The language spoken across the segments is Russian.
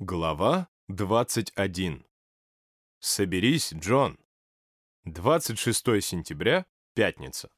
Глава 21. Соберись, Джон. 26 сентября, пятница.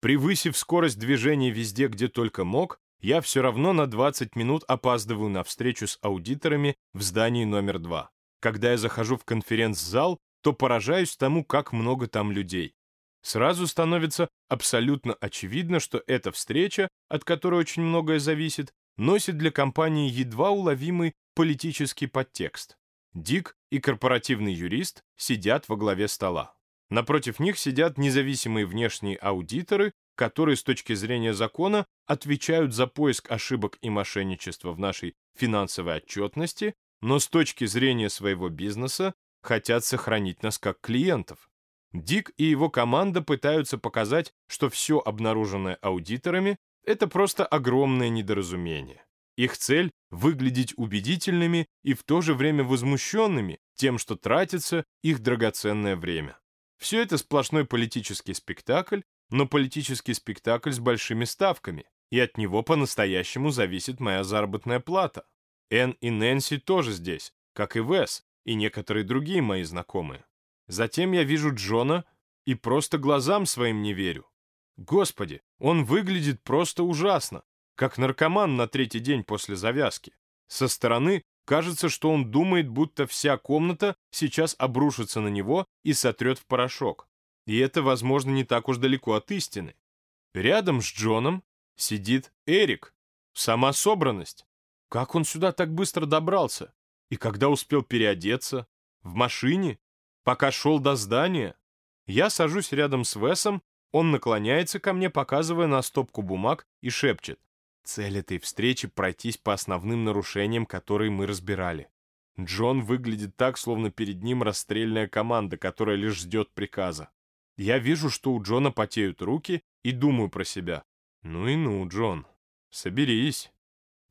Превысив скорость движения везде, где только мог, я все равно на 20 минут опаздываю на встречу с аудиторами в здании номер 2. Когда я захожу в конференц-зал, то поражаюсь тому, как много там людей. Сразу становится абсолютно очевидно, что эта встреча, от которой очень многое зависит, носит для компании едва уловимый политический подтекст. Дик и корпоративный юрист сидят во главе стола. Напротив них сидят независимые внешние аудиторы, которые с точки зрения закона отвечают за поиск ошибок и мошенничества в нашей финансовой отчетности, но с точки зрения своего бизнеса хотят сохранить нас как клиентов. Дик и его команда пытаются показать, что все обнаруженное аудиторами это просто огромное недоразумение. Их цель — выглядеть убедительными и в то же время возмущенными тем, что тратится их драгоценное время. Все это сплошной политический спектакль, но политический спектакль с большими ставками, и от него по-настоящему зависит моя заработная плата. Энн и Нэнси тоже здесь, как и Вес, и некоторые другие мои знакомые. Затем я вижу Джона и просто глазам своим не верю. Господи, он выглядит просто ужасно, как наркоман на третий день после завязки. Со стороны кажется, что он думает, будто вся комната сейчас обрушится на него и сотрет в порошок. И это, возможно, не так уж далеко от истины. Рядом с Джоном сидит Эрик. Сама собранность. Как он сюда так быстро добрался? И когда успел переодеться? В машине? Пока шел до здания? Я сажусь рядом с Весом он наклоняется ко мне, показывая на стопку бумаг, и шепчет. Цель этой встречи — пройтись по основным нарушениям, которые мы разбирали. Джон выглядит так, словно перед ним расстрельная команда, которая лишь ждет приказа. Я вижу, что у Джона потеют руки, и думаю про себя. Ну и ну, Джон, соберись.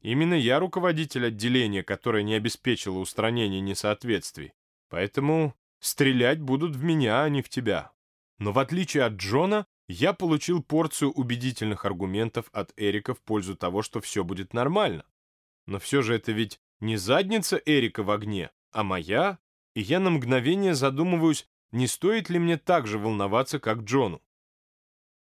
Именно я руководитель отделения, которое не обеспечило устранение несоответствий. Поэтому стрелять будут в меня, а не в тебя. Но в отличие от Джона, я получил порцию убедительных аргументов от Эрика в пользу того, что все будет нормально. Но все же это ведь не задница Эрика в огне, а моя, и я на мгновение задумываюсь, не стоит ли мне так же волноваться, как Джону.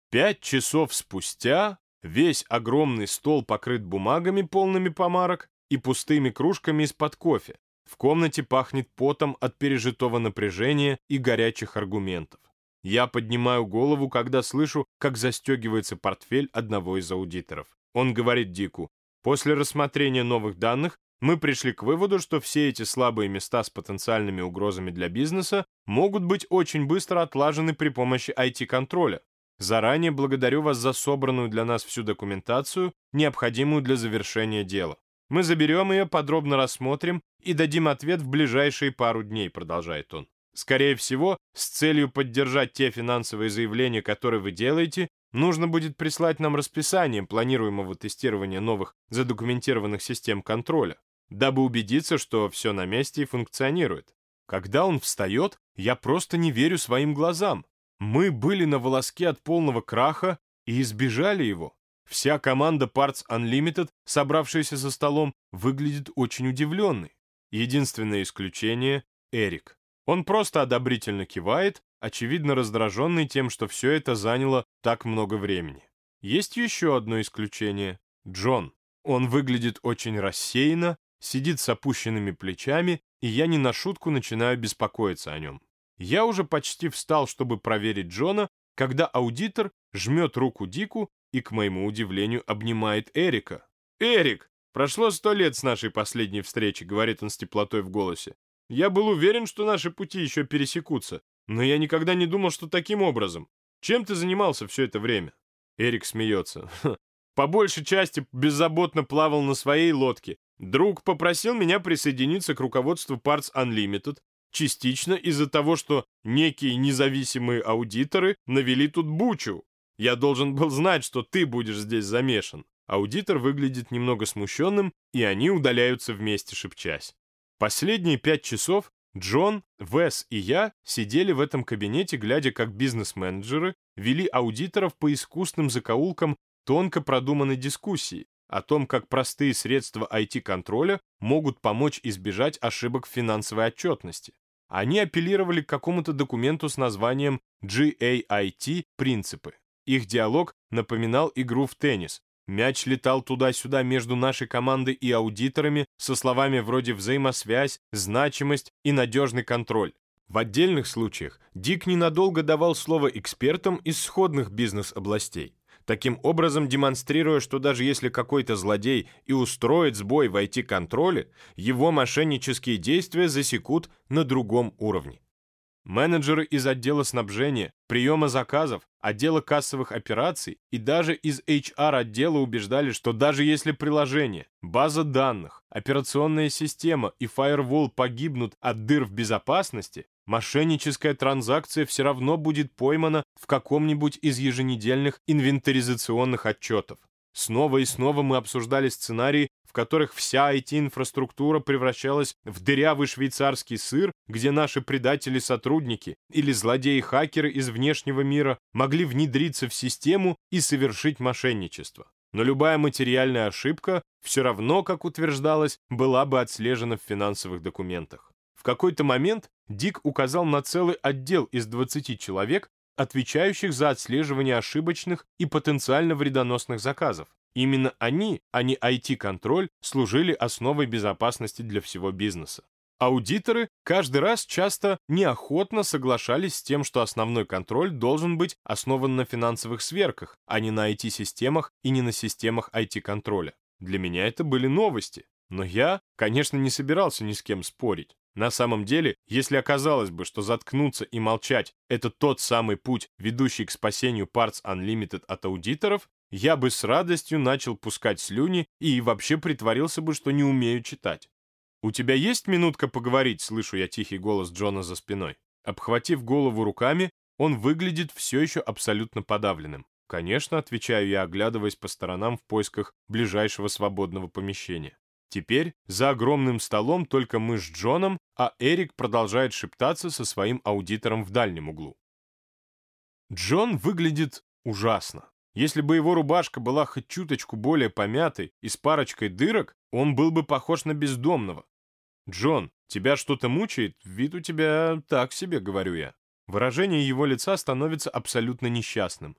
Пять часов спустя весь огромный стол покрыт бумагами, полными помарок, и пустыми кружками из-под кофе. В комнате пахнет потом от пережитого напряжения и горячих аргументов. Я поднимаю голову, когда слышу, как застегивается портфель одного из аудиторов. Он говорит Дику, после рассмотрения новых данных мы пришли к выводу, что все эти слабые места с потенциальными угрозами для бизнеса могут быть очень быстро отлажены при помощи IT-контроля. Заранее благодарю вас за собранную для нас всю документацию, необходимую для завершения дела. Мы заберем ее, подробно рассмотрим и дадим ответ в ближайшие пару дней, продолжает он. Скорее всего, с целью поддержать те финансовые заявления, которые вы делаете, нужно будет прислать нам расписание планируемого тестирования новых задокументированных систем контроля, дабы убедиться, что все на месте и функционирует. Когда он встает, я просто не верю своим глазам. Мы были на волоске от полного краха и избежали его. Вся команда Parts Unlimited, собравшаяся за столом, выглядит очень удивленной. Единственное исключение — Эрик. Он просто одобрительно кивает, очевидно раздраженный тем, что все это заняло так много времени. Есть еще одно исключение — Джон. Он выглядит очень рассеянно, сидит с опущенными плечами, и я не на шутку начинаю беспокоиться о нем. Я уже почти встал, чтобы проверить Джона, когда аудитор жмет руку Дику и, к моему удивлению, обнимает Эрика. «Эрик, прошло сто лет с нашей последней встречи», — говорит он с теплотой в голосе. Я был уверен, что наши пути еще пересекутся, но я никогда не думал, что таким образом. Чем ты занимался все это время?» Эрик смеется. «По большей части беззаботно плавал на своей лодке. Друг попросил меня присоединиться к руководству Parts Unlimited, частично из-за того, что некие независимые аудиторы навели тут бучу. Я должен был знать, что ты будешь здесь замешан». Аудитор выглядит немного смущенным, и они удаляются вместе, шепчась. Последние пять часов Джон, Вес и я сидели в этом кабинете, глядя, как бизнес-менеджеры вели аудиторов по искусным закоулкам тонко продуманной дискуссии, о том, как простые средства IT-контроля могут помочь избежать ошибок в финансовой отчетности. Они апеллировали к какому-то документу с названием GAIT «Принципы». Их диалог напоминал игру в теннис. Мяч летал туда-сюда между нашей командой и аудиторами со словами вроде «взаимосвязь», «значимость» и «надежный контроль». В отдельных случаях Дик ненадолго давал слово экспертам из сходных бизнес-областей таким образом демонстрируя, что даже если какой-то злодей и устроит сбой в IT-контроле, его мошеннические действия засекут на другом уровне. Менеджеры из отдела снабжения, приема заказов, отдела кассовых операций и даже из HR-отдела убеждали, что даже если приложение, база данных, операционная система и фаервол погибнут от дыр в безопасности, мошенническая транзакция все равно будет поймана в каком-нибудь из еженедельных инвентаризационных отчетов. Снова и снова мы обсуждали сценарии, в которых вся IT-инфраструктура превращалась в дырявый швейцарский сыр, где наши предатели-сотрудники или злодеи-хакеры из внешнего мира могли внедриться в систему и совершить мошенничество. Но любая материальная ошибка все равно, как утверждалось, была бы отслежена в финансовых документах. В какой-то момент Дик указал на целый отдел из 20 человек, отвечающих за отслеживание ошибочных и потенциально вредоносных заказов. Именно они, а не IT-контроль, служили основой безопасности для всего бизнеса. Аудиторы каждый раз часто неохотно соглашались с тем, что основной контроль должен быть основан на финансовых сверках, а не на IT-системах и не на системах IT-контроля. Для меня это были новости, но я, конечно, не собирался ни с кем спорить. На самом деле, если оказалось бы, что заткнуться и молчать — это тот самый путь, ведущий к спасению Parts Unlimited от аудиторов, я бы с радостью начал пускать слюни и вообще притворился бы, что не умею читать. «У тебя есть минутка поговорить?» — слышу я тихий голос Джона за спиной. Обхватив голову руками, он выглядит все еще абсолютно подавленным. «Конечно», — отвечаю я, оглядываясь по сторонам в поисках ближайшего свободного помещения. Теперь за огромным столом только мы с Джоном, а Эрик продолжает шептаться со своим аудитором в дальнем углу. Джон выглядит ужасно. Если бы его рубашка была хоть чуточку более помятой и с парочкой дырок, он был бы похож на бездомного. «Джон, тебя что-то мучает? Вид у тебя так себе», — говорю я. Выражение его лица становится абсолютно несчастным.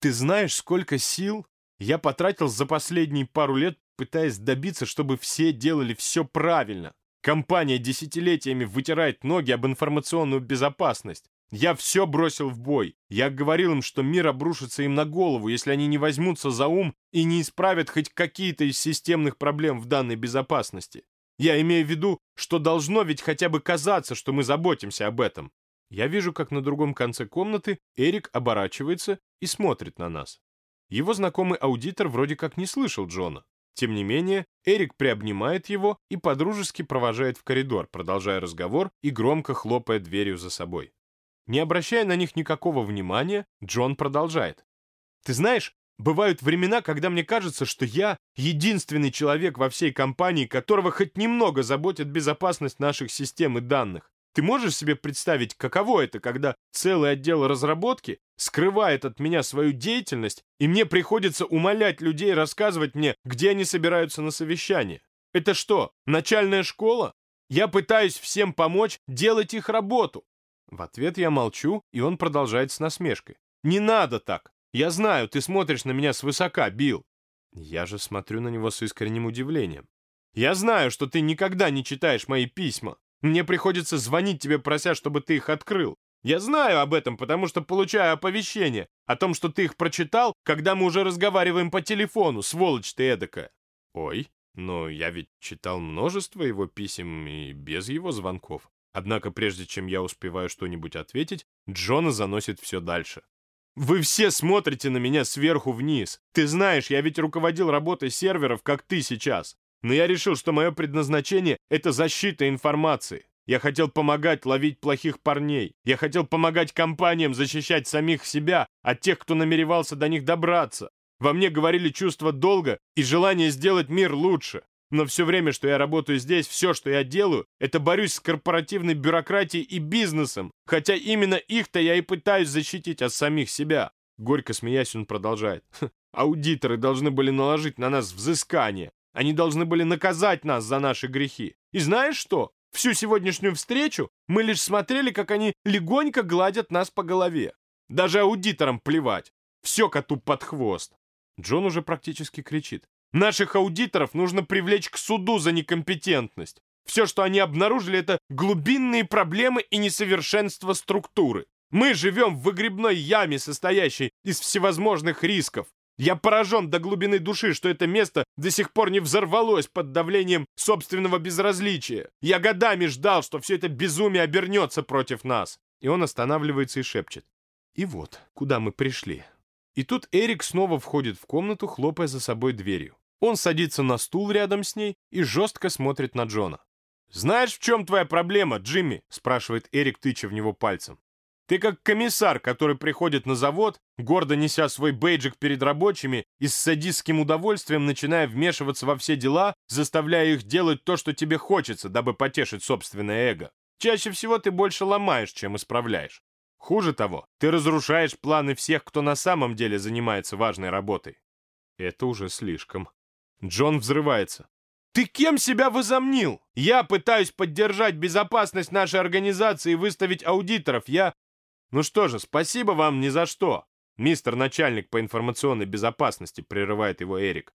«Ты знаешь, сколько сил я потратил за последние пару лет пытаясь добиться, чтобы все делали все правильно. Компания десятилетиями вытирает ноги об информационную безопасность. Я все бросил в бой. Я говорил им, что мир обрушится им на голову, если они не возьмутся за ум и не исправят хоть какие-то из системных проблем в данной безопасности. Я имею в виду, что должно ведь хотя бы казаться, что мы заботимся об этом. Я вижу, как на другом конце комнаты Эрик оборачивается и смотрит на нас. Его знакомый аудитор вроде как не слышал Джона. Тем не менее, Эрик приобнимает его и подружески провожает в коридор, продолжая разговор и громко хлопая дверью за собой. Не обращая на них никакого внимания, Джон продолжает. «Ты знаешь, бывают времена, когда мне кажется, что я единственный человек во всей компании, которого хоть немного заботит безопасность наших систем и данных. Ты можешь себе представить, каково это, когда целый отдел разработки скрывает от меня свою деятельность, и мне приходится умолять людей рассказывать мне, где они собираются на совещание? Это что, начальная школа? Я пытаюсь всем помочь делать их работу. В ответ я молчу, и он продолжает с насмешкой. Не надо так. Я знаю, ты смотришь на меня свысока, Билл. Я же смотрю на него с искренним удивлением. Я знаю, что ты никогда не читаешь мои письма. Мне приходится звонить тебе, прося, чтобы ты их открыл. Я знаю об этом, потому что получаю оповещение о том, что ты их прочитал, когда мы уже разговариваем по телефону, сволочь ты эдакая. Ой, но я ведь читал множество его писем и без его звонков. Однако прежде чем я успеваю что-нибудь ответить, Джона заносит все дальше. Вы все смотрите на меня сверху вниз. Ты знаешь, я ведь руководил работой серверов, как ты сейчас. Но я решил, что мое предназначение — это защита информации. Я хотел помогать ловить плохих парней. Я хотел помогать компаниям защищать самих себя от тех, кто намеревался до них добраться. Во мне говорили чувство долга и желание сделать мир лучше. Но все время, что я работаю здесь, все, что я делаю, это борюсь с корпоративной бюрократией и бизнесом, хотя именно их-то я и пытаюсь защитить от самих себя. Горько смеясь, он продолжает. Аудиторы должны были наложить на нас взыскание. Они должны были наказать нас за наши грехи. И знаешь что? Всю сегодняшнюю встречу мы лишь смотрели, как они легонько гладят нас по голове. Даже аудиторам плевать. Все коту под хвост. Джон уже практически кричит. Наших аудиторов нужно привлечь к суду за некомпетентность. Все, что они обнаружили, это глубинные проблемы и несовершенство структуры. Мы живем в выгребной яме, состоящей из всевозможных рисков. Я поражен до глубины души, что это место до сих пор не взорвалось под давлением собственного безразличия. Я годами ждал, что все это безумие обернется против нас. И он останавливается и шепчет. И вот, куда мы пришли. И тут Эрик снова входит в комнату, хлопая за собой дверью. Он садится на стул рядом с ней и жестко смотрит на Джона. «Знаешь, в чем твоя проблема, Джимми?» — спрашивает Эрик, тыча в него пальцем. «Ты как комиссар, который приходит на завод, гордо неся свой бейджик перед рабочими и с садистским удовольствием начиная вмешиваться во все дела, заставляя их делать то, что тебе хочется, дабы потешить собственное эго. Чаще всего ты больше ломаешь, чем исправляешь. Хуже того, ты разрушаешь планы всех, кто на самом деле занимается важной работой. Это уже слишком. Джон взрывается. Ты кем себя возомнил? Я пытаюсь поддержать безопасность нашей организации и выставить аудиторов. Я... Ну что же, спасибо вам ни за что. Мистер начальник по информационной безопасности, прерывает его Эрик.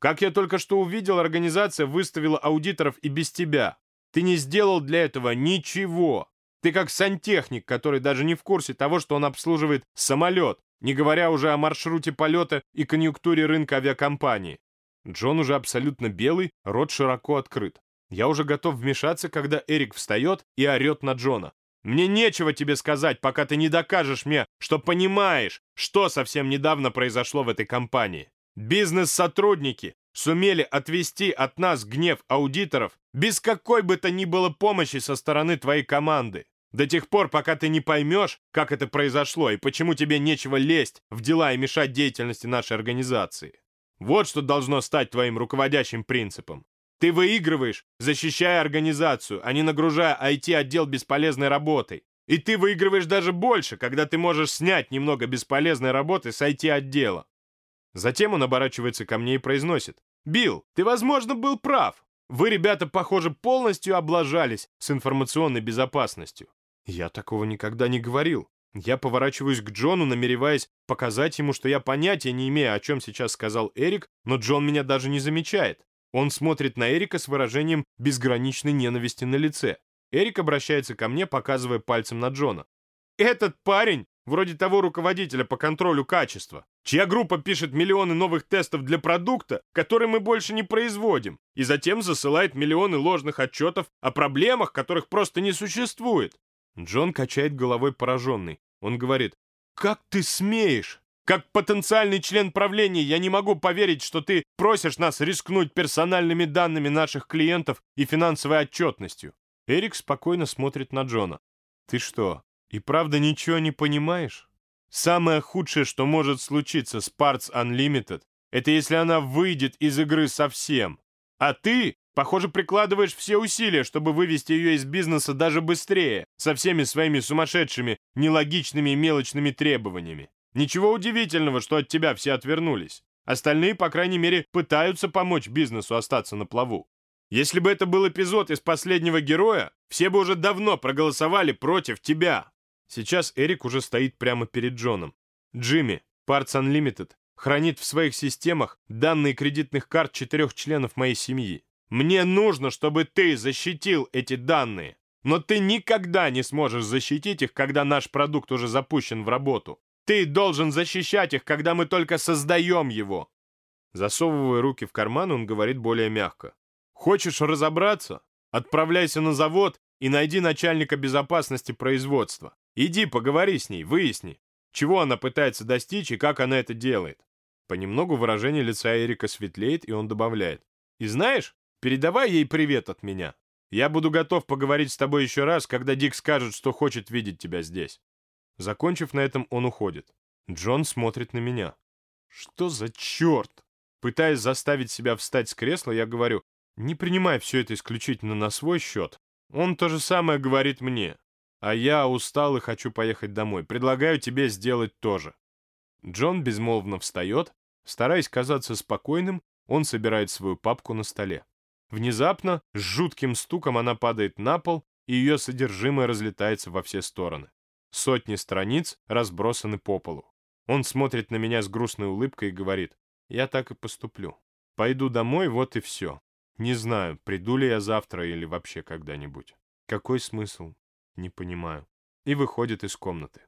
Как я только что увидел, организация выставила аудиторов и без тебя. Ты не сделал для этого ничего. Ты как сантехник, который даже не в курсе того, что он обслуживает самолет, не говоря уже о маршруте полета и конъюнктуре рынка авиакомпании. Джон уже абсолютно белый, рот широко открыт. Я уже готов вмешаться, когда Эрик встает и орет на Джона. «Мне нечего тебе сказать, пока ты не докажешь мне, что понимаешь, что совсем недавно произошло в этой компании. Бизнес-сотрудники сумели отвести от нас гнев аудиторов без какой бы то ни было помощи со стороны твоей команды. До тех пор, пока ты не поймешь, как это произошло и почему тебе нечего лезть в дела и мешать деятельности нашей организации. Вот что должно стать твоим руководящим принципом. Ты выигрываешь, защищая организацию, а не нагружая IT-отдел бесполезной работой. И ты выигрываешь даже больше, когда ты можешь снять немного бесполезной работы с IT-отдела. Затем он оборачивается ко мне и произносит. «Билл, ты, возможно, был прав. Вы, ребята, похоже, полностью облажались с информационной безопасностью. Я такого никогда не говорил. Я поворачиваюсь к Джону, намереваясь показать ему, что я понятия не имею, о чем сейчас сказал Эрик, но Джон меня даже не замечает. Он смотрит на Эрика с выражением безграничной ненависти на лице. Эрик обращается ко мне, показывая пальцем на Джона. «Этот парень вроде того руководителя по контролю качества, чья группа пишет миллионы новых тестов для продукта, который мы больше не производим, и затем засылает миллионы ложных отчетов о проблемах, которых просто не существует. Джон качает головой пораженный. Он говорит, «Как ты смеешь? Как потенциальный член правления я не могу поверить, что ты просишь нас рискнуть персональными данными наших клиентов и финансовой отчетностью». Эрик спокойно смотрит на Джона. «Ты что, и правда ничего не понимаешь? Самое худшее, что может случиться с Parts Unlimited, это если она выйдет из игры совсем. А ты Похоже, прикладываешь все усилия, чтобы вывести ее из бизнеса даже быстрее, со всеми своими сумасшедшими, нелогичными и мелочными требованиями. Ничего удивительного, что от тебя все отвернулись. Остальные, по крайней мере, пытаются помочь бизнесу остаться на плаву. Если бы это был эпизод из последнего героя, все бы уже давно проголосовали против тебя. Сейчас Эрик уже стоит прямо перед Джоном. Джимми, Parts Unlimited, хранит в своих системах данные кредитных карт четырех членов моей семьи. Мне нужно, чтобы ты защитил эти данные. Но ты никогда не сможешь защитить их, когда наш продукт уже запущен в работу. Ты должен защищать их, когда мы только создаем его. Засовывая руки в карман, он говорит более мягко. Хочешь разобраться? Отправляйся на завод и найди начальника безопасности производства. Иди поговори с ней, выясни, чего она пытается достичь и как она это делает. Понемногу выражение лица Эрика светлеет, и он добавляет. И знаешь, Передавай ей привет от меня. Я буду готов поговорить с тобой еще раз, когда Дик скажет, что хочет видеть тебя здесь». Закончив на этом, он уходит. Джон смотрит на меня. «Что за черт?» Пытаясь заставить себя встать с кресла, я говорю, «Не принимай все это исключительно на свой счет. Он то же самое говорит мне. А я устал и хочу поехать домой. Предлагаю тебе сделать то же». Джон безмолвно встает, Стараясь казаться спокойным, он собирает свою папку на столе. Внезапно, с жутким стуком она падает на пол, и ее содержимое разлетается во все стороны. Сотни страниц разбросаны по полу. Он смотрит на меня с грустной улыбкой и говорит, «Я так и поступлю. Пойду домой, вот и все. Не знаю, приду ли я завтра или вообще когда-нибудь. Какой смысл? Не понимаю». И выходит из комнаты.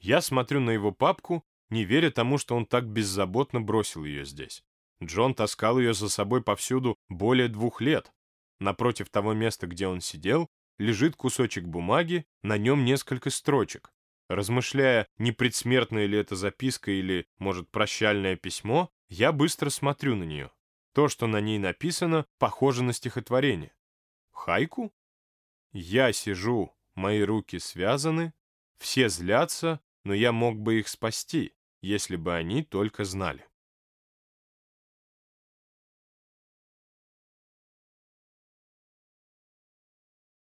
Я смотрю на его папку, не веря тому, что он так беззаботно бросил ее здесь. Джон таскал ее за собой повсюду более двух лет. Напротив того места, где он сидел, лежит кусочек бумаги, на нем несколько строчек. Размышляя, не предсмертная ли это записка или, может, прощальное письмо, я быстро смотрю на нее. То, что на ней написано, похоже на стихотворение. Хайку? Я сижу, мои руки связаны, все злятся, но я мог бы их спасти, если бы они только знали.